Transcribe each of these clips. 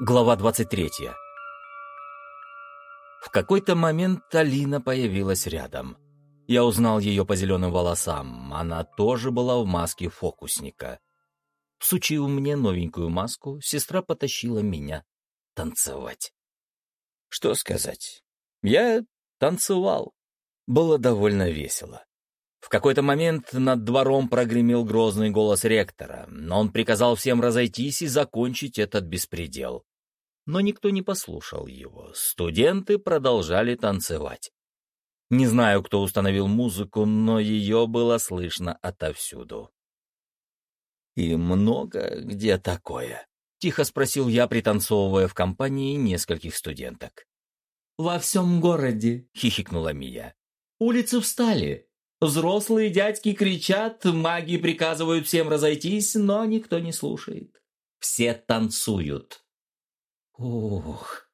Глава 23. В какой-то момент Алина появилась рядом. Я узнал ее по зеленым волосам. Она тоже была в маске фокусника. Сучив мне новенькую маску, сестра потащила меня танцевать. Что сказать? Я танцевал. Было довольно весело. В какой-то момент над двором прогремел грозный голос ректора, но он приказал всем разойтись и закончить этот беспредел. Но никто не послушал его. Студенты продолжали танцевать. Не знаю, кто установил музыку, но ее было слышно отовсюду. «И много где такое?» — тихо спросил я, пританцовывая в компании нескольких студенток. «Во всем городе», — хихикнула Мия. «Улицы встали. Взрослые дядьки кричат, маги приказывают всем разойтись, но никто не слушает. Все танцуют. Ух,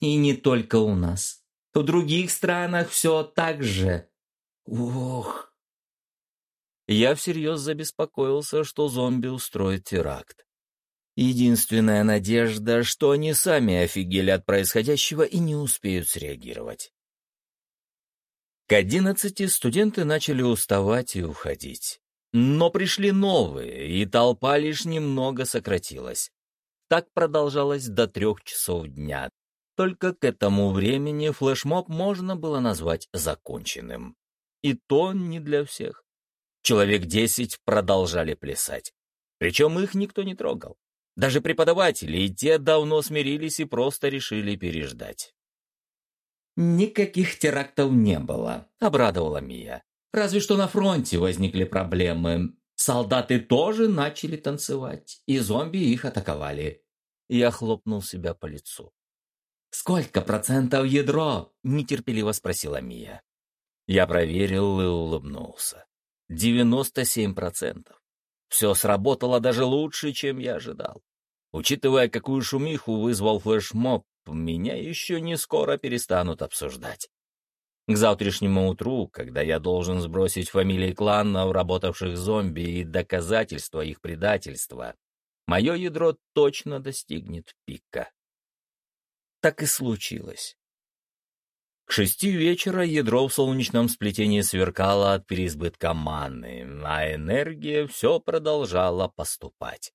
и не только у нас. В других странах все так же. Ух. Я всерьез забеспокоился, что зомби устроят теракт. Единственная надежда, что они сами офигели от происходящего и не успеют среагировать. К одиннадцати студенты начали уставать и уходить. Но пришли новые, и толпа лишь немного сократилась. Так продолжалось до трех часов дня. Только к этому времени флешмоб можно было назвать законченным. И то не для всех. Человек десять продолжали плясать. Причем их никто не трогал. Даже преподаватели и те давно смирились и просто решили переждать. «Никаких терактов не было», — обрадовала Мия. «Разве что на фронте возникли проблемы. Солдаты тоже начали танцевать, и зомби их атаковали». Я хлопнул себя по лицу. «Сколько процентов ядро?» — нетерпеливо спросила Мия. Я проверил и улыбнулся. Девяносто семь процентов. Все сработало даже лучше, чем я ожидал. Учитывая, какую шумиху вызвал флешмоб, меня еще не скоро перестанут обсуждать. К завтрашнему утру, когда я должен сбросить фамилии кланов, работавших зомби, и доказательства их предательства, мое ядро точно достигнет пика. Так и случилось. К шести вечера ядро в солнечном сплетении сверкало от переизбытка маны, а энергия все продолжала поступать.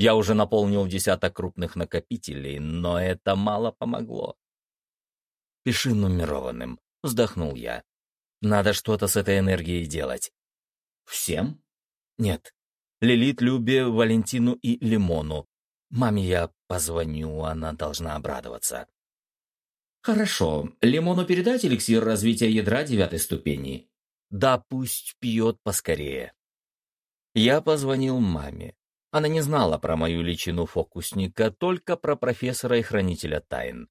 Я уже наполнил десяток крупных накопителей, но это мало помогло. «Пиши нумерованным», — вздохнул я. «Надо что-то с этой энергией делать». «Всем?» «Нет. Лилит, Любе, Валентину и Лимону. Маме я позвоню, она должна обрадоваться». «Хорошо. Лимону передать эликсир развития ядра девятой ступени?» «Да пусть пьет поскорее». Я позвонил маме. Она не знала про мою личину фокусника, только про профессора и хранителя тайн.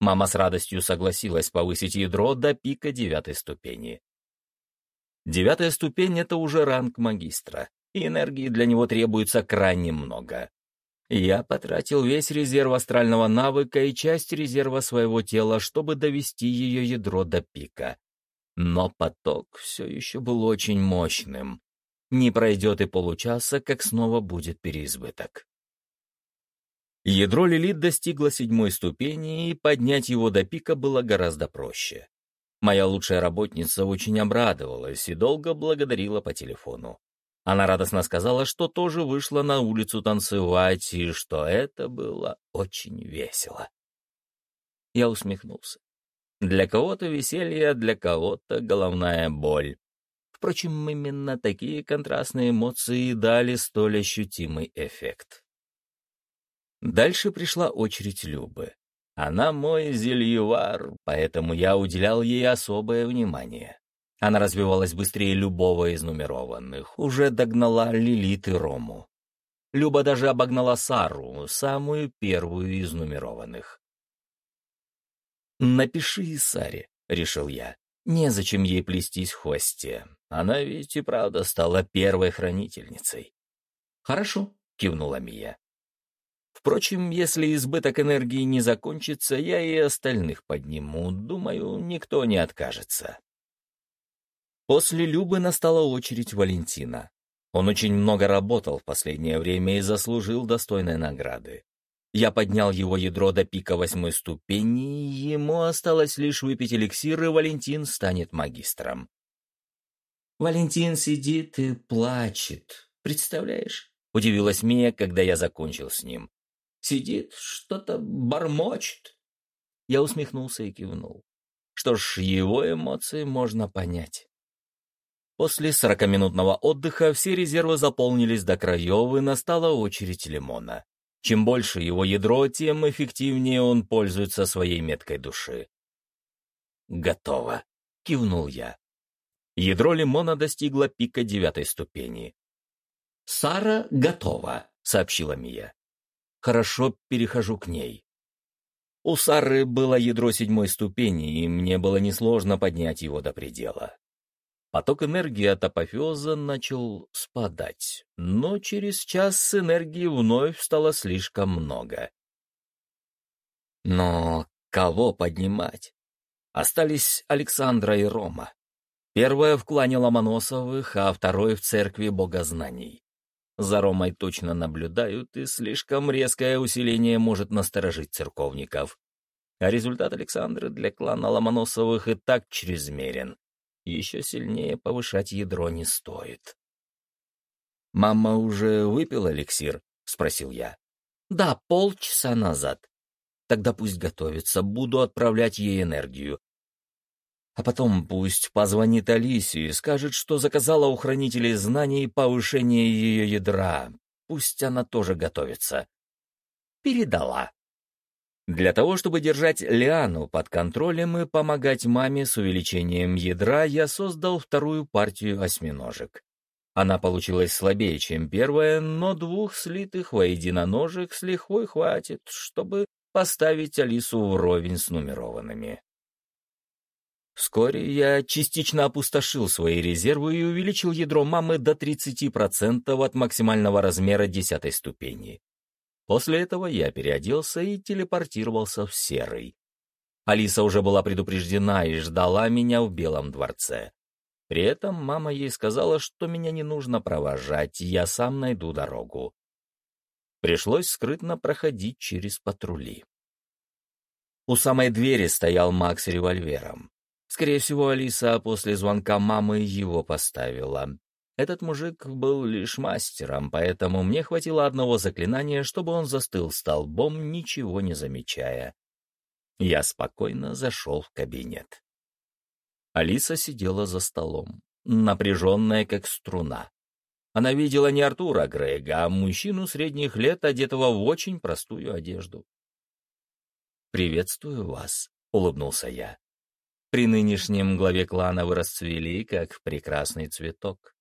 Мама с радостью согласилась повысить ядро до пика девятой ступени. Девятая ступень — это уже ранг магистра, и энергии для него требуется крайне много. Я потратил весь резерв астрального навыка и часть резерва своего тела, чтобы довести ее ядро до пика. Но поток все еще был очень мощным. Не пройдет и получаса, как снова будет переизбыток. Ядро Лилит достигло седьмой ступени, и поднять его до пика было гораздо проще. Моя лучшая работница очень обрадовалась и долго благодарила по телефону. Она радостно сказала, что тоже вышла на улицу танцевать, и что это было очень весело. Я усмехнулся. Для кого-то веселье, для кого-то головная боль. Впрочем, именно такие контрастные эмоции дали столь ощутимый эффект. Дальше пришла очередь Любы. Она мой зельевар, поэтому я уделял ей особое внимание. Она развивалась быстрее любого из нумерованных, уже догнала Лилит и Рому. Люба даже обогнала Сару, самую первую из нумерованных. «Напиши Саре», — решил я. Незачем ей плестись в хвосте. Она ведь и правда стала первой хранительницей. «Хорошо», — кивнула Мия. Впрочем, если избыток энергии не закончится, я и остальных подниму. Думаю, никто не откажется. После Любы настала очередь Валентина. Он очень много работал в последнее время и заслужил достойной награды. Я поднял его ядро до пика восьмой ступени, ему осталось лишь выпить эликсир, и Валентин станет магистром. Валентин сидит и плачет, представляешь? Удивилась Мия, когда я закончил с ним. Сидит, что-то бормочет. Я усмехнулся и кивнул. Что ж, его эмоции можно понять. После сорокаминутного отдыха все резервы заполнились до краев, и настала очередь лимона. Чем больше его ядро, тем эффективнее он пользуется своей меткой души. «Готово», — кивнул я. Ядро лимона достигло пика девятой ступени. «Сара готова», — сообщила Мия. «Хорошо, перехожу к ней». У Сары было ядро седьмой ступени, и мне было несложно поднять его до предела. Поток энергии от апофеоза начал спадать, но через час энергии вновь стало слишком много. Но кого поднимать? Остались Александра и Рома. Первая в клане Ломоносовых, а второй в церкви богознаний. За Ромой точно наблюдают, и слишком резкое усиление может насторожить церковников. А результат Александры для клана Ломоносовых и так чрезмерен еще сильнее повышать ядро не стоит. «Мама уже выпила эликсир?» — спросил я. «Да, полчаса назад. Тогда пусть готовится, буду отправлять ей энергию. А потом пусть позвонит Алисе и скажет, что заказала у хранителей знаний повышение ее ядра. Пусть она тоже готовится». Передала. Для того, чтобы держать Лиану под контролем и помогать маме с увеличением ядра, я создал вторую партию осьминожек. Она получилась слабее, чем первая, но двух слитых воедино ножек с лихвой хватит, чтобы поставить Алису вровень с нумерованными. Вскоре я частично опустошил свои резервы и увеличил ядро мамы до 30% от максимального размера десятой ступени. После этого я переоделся и телепортировался в Серый. Алиса уже была предупреждена и ждала меня в Белом дворце. При этом мама ей сказала, что меня не нужно провожать, я сам найду дорогу. Пришлось скрытно проходить через патрули. У самой двери стоял Макс с револьвером. Скорее всего, Алиса после звонка мамы его поставила. Этот мужик был лишь мастером, поэтому мне хватило одного заклинания, чтобы он застыл столбом, ничего не замечая. Я спокойно зашел в кабинет. Алиса сидела за столом, напряженная, как струна. Она видела не Артура Грега, а мужчину средних лет, одетого в очень простую одежду. «Приветствую вас», — улыбнулся я. «При нынешнем главе клана вы расцвели, как прекрасный цветок.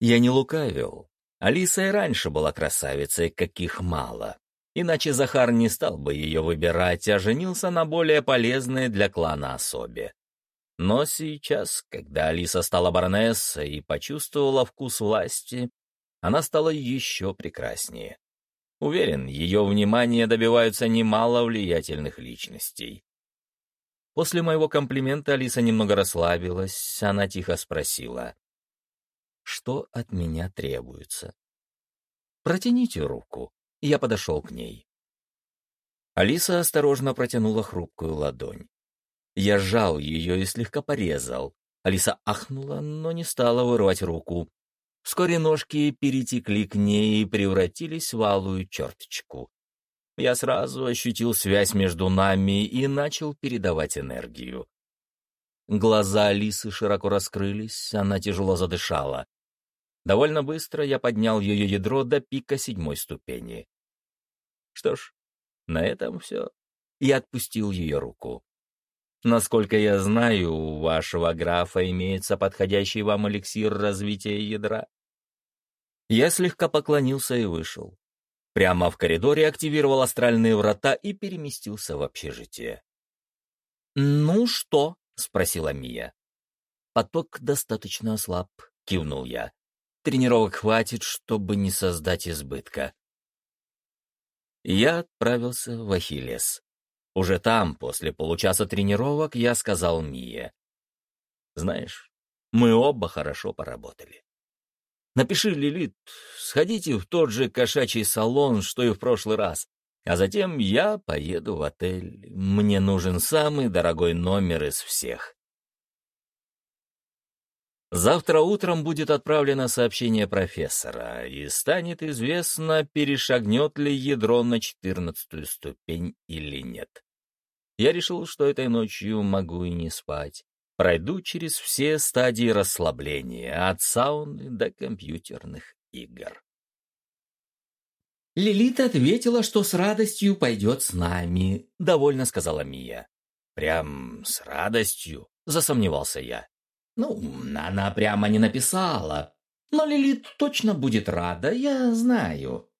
Я не лукавил. Алиса и раньше была красавицей, каких мало. Иначе Захар не стал бы ее выбирать, а женился на более полезной для клана особе. Но сейчас, когда Алиса стала баронессой и почувствовала вкус власти, она стала еще прекраснее. Уверен, ее внимание добиваются немало влиятельных личностей. После моего комплимента Алиса немного расслабилась, она тихо спросила что от меня требуется. «Протяните руку». Я подошел к ней. Алиса осторожно протянула хрупкую ладонь. Я сжал ее и слегка порезал. Алиса ахнула, но не стала вырывать руку. Вскоре ножки перетекли к ней и превратились в алую черточку. Я сразу ощутил связь между нами и начал передавать энергию. Глаза Алисы широко раскрылись, она тяжело задышала. Довольно быстро я поднял ее ядро до пика седьмой ступени. Что ж, на этом все. Я отпустил ее руку. Насколько я знаю, у вашего графа имеется подходящий вам эликсир развития ядра. Я слегка поклонился и вышел. Прямо в коридоре активировал астральные врата и переместился в общежитие. «Ну что?» — спросила Мия. «Поток достаточно ослаб», — кивнул я. Тренировок хватит, чтобы не создать избытка. Я отправился в Ахиллес. Уже там, после получаса тренировок, я сказал Мие. «Знаешь, мы оба хорошо поработали. Напиши, Лилит, сходите в тот же кошачий салон, что и в прошлый раз. А затем я поеду в отель. Мне нужен самый дорогой номер из всех. Завтра утром будет отправлено сообщение профессора, и станет известно, перешагнет ли ядро на четырнадцатую ступень или нет. Я решил, что этой ночью могу и не спать. Пройду через все стадии расслабления, от сауны до компьютерных игр. Лилит ответила, что с радостью пойдет с нами, — довольно сказала Мия. «Прям с радостью?» — засомневался я. «Ну, она прямо не написала. Но Лилит точно будет рада, я знаю».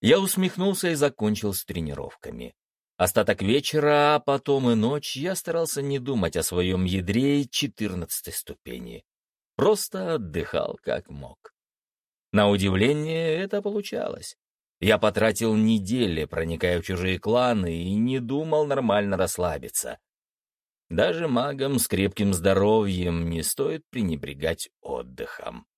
Я усмехнулся и закончил с тренировками. Остаток вечера, а потом и ночь я старался не думать о своем ядре четырнадцатой ступени. Просто отдыхал как мог. На удивление это получалось. Я потратил недели, проникая в чужие кланы, и не думал нормально расслабиться. Даже магам с крепким здоровьем не стоит пренебрегать отдыхом.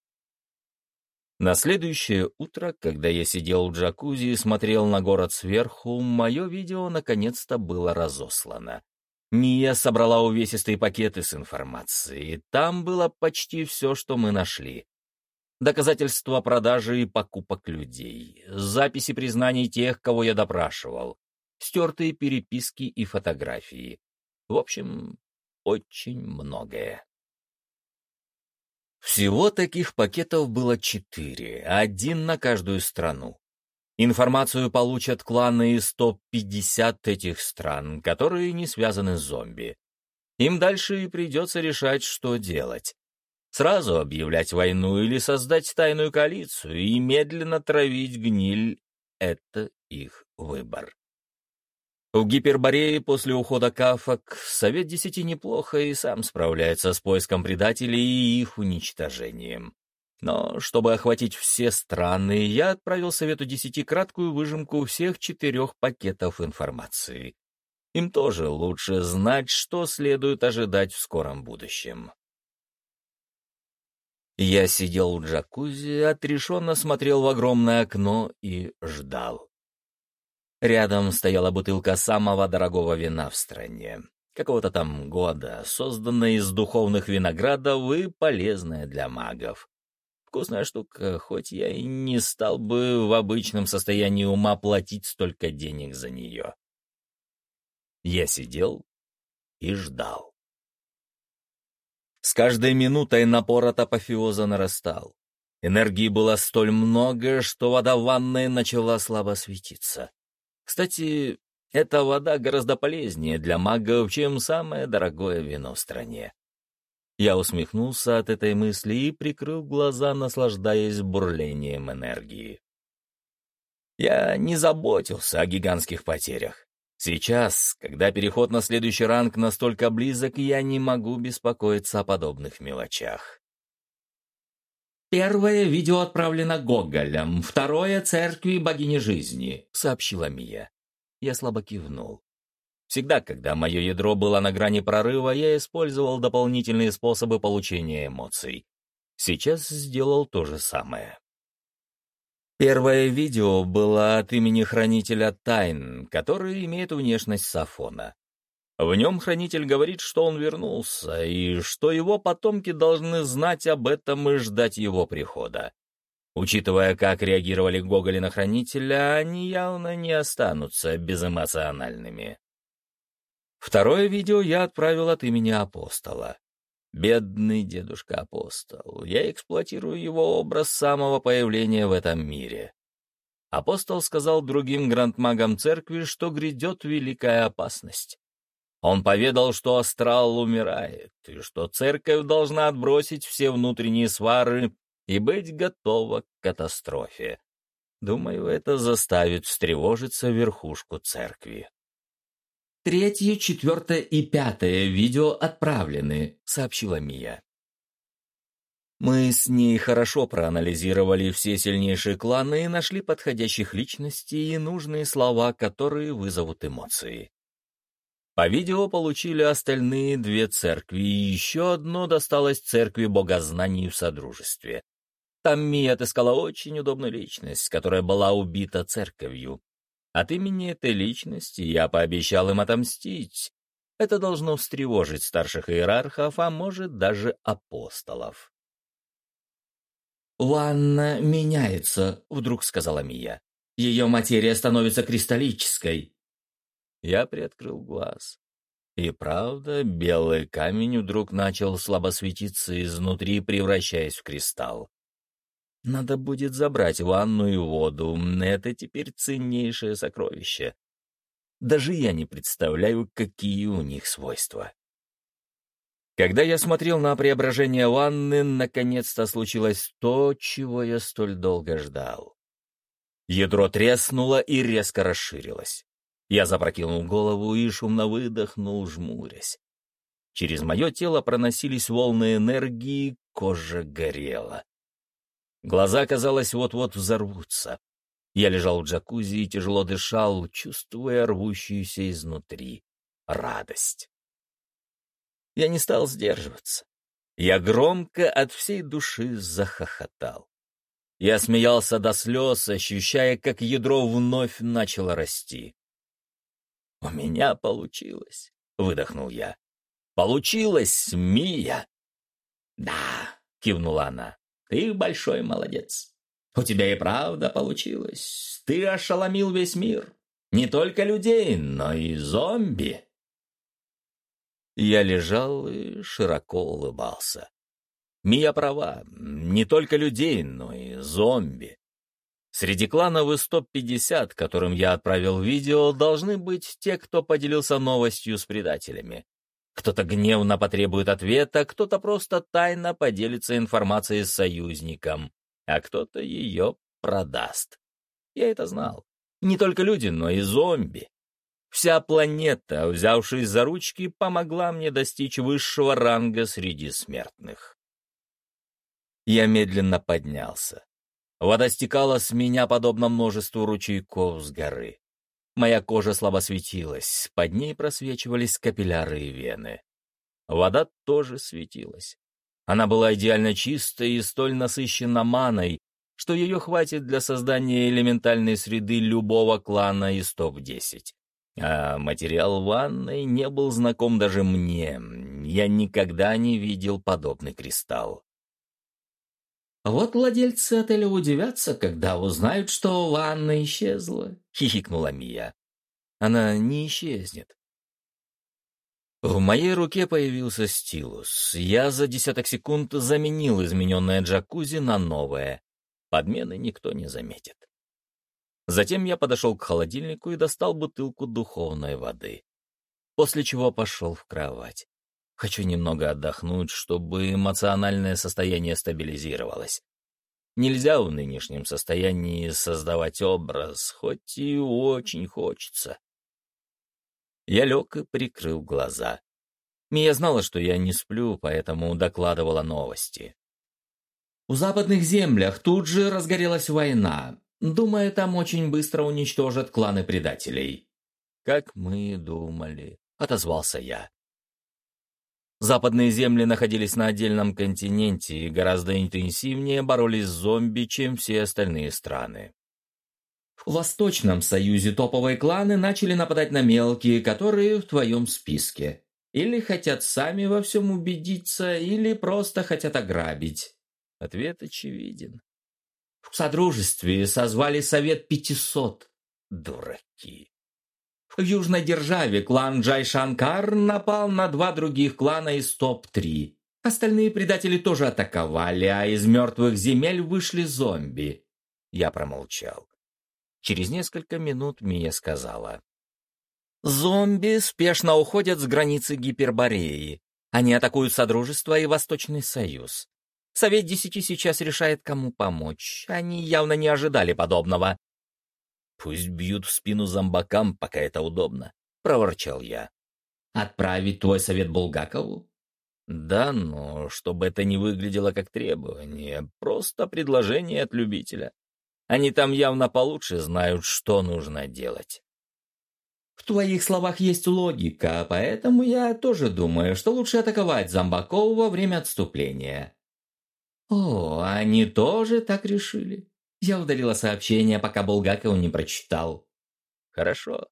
На следующее утро, когда я сидел в джакузи и смотрел на город сверху, мое видео наконец-то было разослано. Мия собрала увесистые пакеты с информацией. Там было почти все, что мы нашли. Доказательства продажи и покупок людей, записи признаний тех, кого я допрашивал, стертые переписки и фотографии. В общем, очень многое. Всего таких пакетов было четыре, один на каждую страну. Информацию получат кланы из 150 этих стран, которые не связаны с зомби. Им дальше и придется решать, что делать. Сразу объявлять войну или создать тайную коалицию и медленно травить гниль — это их выбор. В Гиперборее после ухода Кафок Совет Десяти неплохо и сам справляется с поиском предателей и их уничтожением. Но чтобы охватить все страны, я отправил Совету Десяти краткую выжимку всех четырех пакетов информации. Им тоже лучше знать, что следует ожидать в скором будущем. Я сидел в джакузи, отрешенно смотрел в огромное окно и ждал. Рядом стояла бутылка самого дорогого вина в стране. Какого-то там года, созданная из духовных виноградов и полезная для магов. Вкусная штука, хоть я и не стал бы в обычном состоянии ума платить столько денег за нее. Я сидел и ждал. С каждой минутой напор от апофеоза нарастал. Энергии было столь много, что вода в ванной начала слабо светиться. Кстати, эта вода гораздо полезнее для магов, чем самое дорогое вино в стране. Я усмехнулся от этой мысли и прикрыл глаза, наслаждаясь бурлением энергии. Я не заботился о гигантских потерях. Сейчас, когда переход на следующий ранг настолько близок, я не могу беспокоиться о подобных мелочах. «Первое видео отправлено Гоголем, второе — церкви богини жизни», — сообщила Мия. Я слабо кивнул. Всегда, когда мое ядро было на грани прорыва, я использовал дополнительные способы получения эмоций. Сейчас сделал то же самое. Первое видео было от имени Хранителя Тайн, который имеет внешность Сафона. В нем хранитель говорит, что он вернулся, и что его потомки должны знать об этом и ждать его прихода. Учитывая, как реагировали Гоголи на хранителя, они явно не останутся безэмоциональными. Второе видео я отправил от имени апостола. Бедный дедушка-апостол. Я эксплуатирую его образ самого появления в этом мире. Апостол сказал другим грандмагам церкви, что грядет великая опасность. Он поведал, что астрал умирает, и что церковь должна отбросить все внутренние свары и быть готова к катастрофе. Думаю, это заставит встревожиться верхушку церкви. «Третье, четвертое и пятое видео отправлены», — сообщила Мия. Мы с ней хорошо проанализировали все сильнейшие кланы и нашли подходящих личностей и нужные слова, которые вызовут эмоции. По видео получили остальные две церкви, и еще одно досталось церкви богознаний в Содружестве. Там Мия отыскала очень удобную личность, которая была убита церковью. От имени этой личности я пообещал им отомстить. Это должно встревожить старших иерархов, а может даже апостолов. «Ванна меняется», — вдруг сказала Мия. «Ее материя становится кристаллической». Я приоткрыл глаз. И правда, белый камень вдруг начал слабо светиться изнутри, превращаясь в кристалл. Надо будет забрать ванну и воду, это теперь ценнейшее сокровище. Даже я не представляю, какие у них свойства. Когда я смотрел на преображение ванны, наконец-то случилось то, чего я столь долго ждал. Ядро треснуло и резко расширилось. Я запрокинул голову и шумно выдохнул, жмурясь. Через мое тело проносились волны энергии, кожа горела. Глаза, казалось, вот-вот взорвутся. Я лежал в джакузи и тяжело дышал, чувствуя рвущуюся изнутри радость. Я не стал сдерживаться. Я громко от всей души захохотал. Я смеялся до слез, ощущая, как ядро вновь начало расти. «У меня получилось», — выдохнул я. «Получилось, Мия!» «Да», — кивнула она, — «ты большой молодец. У тебя и правда получилось. Ты ошеломил весь мир. Не только людей, но и зомби». Я лежал и широко улыбался. Мия права, не только людей, но и зомби. Среди кланов из топ-50, которым я отправил видео, должны быть те, кто поделился новостью с предателями. Кто-то гневно потребует ответа, кто-то просто тайно поделится информацией с союзником, а кто-то ее продаст. Я это знал. Не только люди, но и зомби. Вся планета, взявшись за ручки, помогла мне достичь высшего ранга среди смертных. Я медленно поднялся. Вода стекала с меня подобно множеству ручейков с горы. Моя кожа слабо светилась, под ней просвечивались капилляры и вены. Вода тоже светилась. Она была идеально чистой и столь насыщена маной, что ее хватит для создания элементальной среды любого клана из топ-10. А материал ванной не был знаком даже мне. Я никогда не видел подобный кристалл. «Вот владельцы отеля удивятся, когда узнают, что ванна исчезла», — хихикнула Мия. «Она не исчезнет». В моей руке появился стилус. Я за десяток секунд заменил измененное джакузи на новое. Подмены никто не заметит. Затем я подошел к холодильнику и достал бутылку духовной воды. После чего пошел в кровать. Хочу немного отдохнуть, чтобы эмоциональное состояние стабилизировалось. Нельзя в нынешнем состоянии создавать образ, хоть и очень хочется. Я лег и прикрыл глаза. Мия знала, что я не сплю, поэтому докладывала новости. В западных землях тут же разгорелась война. Думаю, там очень быстро уничтожат кланы предателей. «Как мы думали», — отозвался я. Западные земли находились на отдельном континенте и гораздо интенсивнее боролись с зомби, чем все остальные страны. В Восточном Союзе топовые кланы начали нападать на мелкие, которые в твоем списке. Или хотят сами во всем убедиться, или просто хотят ограбить. Ответ очевиден. В Содружестве созвали Совет 500. Дураки. В южной державе клан Джайшанкар напал на два других клана из топ-3. Остальные предатели тоже атаковали, а из мертвых земель вышли зомби. Я промолчал. Через несколько минут Мия сказала. «Зомби спешно уходят с границы Гипербореи. Они атакуют Содружество и Восточный Союз. Совет Десяти сейчас решает, кому помочь. Они явно не ожидали подобного. «Пусть бьют в спину зомбакам, пока это удобно», — проворчал я. «Отправить твой совет Булгакову?» «Да, но чтобы это не выглядело как требование, просто предложение от любителя. Они там явно получше знают, что нужно делать». В твоих словах есть логика, поэтому я тоже думаю, что лучше атаковать зомбаков во время отступления. О, они тоже так решили. Я удалила сообщение, пока Булгаков не прочитал. Хорошо.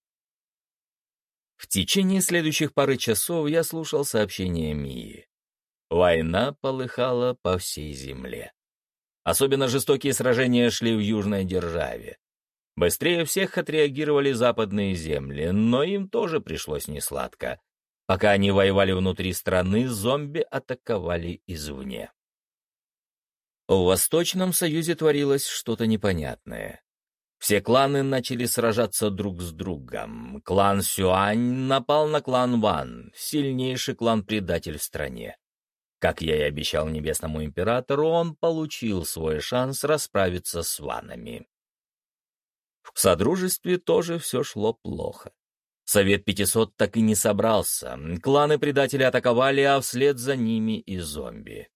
В течение следующих пары часов я слушал сообщения Мии. Война полыхала по всей земле. Особенно жестокие сражения шли в Южной державе. Быстрее всех отреагировали западные земли, но им тоже пришлось несладко. Пока они воевали внутри страны, зомби атаковали извне. В Восточном Союзе творилось что-то непонятное. Все кланы начали сражаться друг с другом. Клан Сюань напал на клан Ван, сильнейший клан-предатель в стране. Как я и обещал Небесному Императору, он получил свой шанс расправиться с Ванами. В Содружестве тоже все шло плохо. Совет 500 так и не собрался. Кланы предателей атаковали, а вслед за ними и зомби.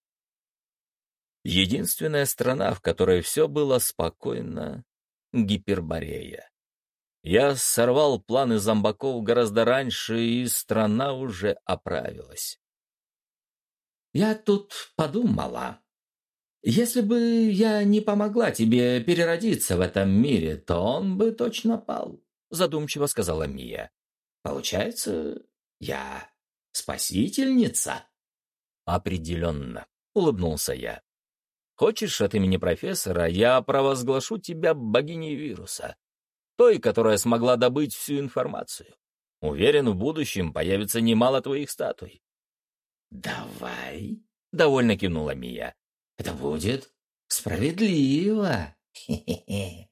Единственная страна, в которой все было спокойно — Гиперборея. Я сорвал планы зомбаков гораздо раньше, и страна уже оправилась. «Я тут подумала. Если бы я не помогла тебе переродиться в этом мире, то он бы точно пал», — задумчиво сказала Мия. «Получается, я спасительница?» «Определенно», — улыбнулся я. Хочешь от имени профессора, я провозглашу тебя богиней вируса, той, которая смогла добыть всю информацию. Уверен, в будущем появится немало твоих статуй. «Давай», — довольно кивнула Мия. «Это будет справедливо. Хе-хе-хе».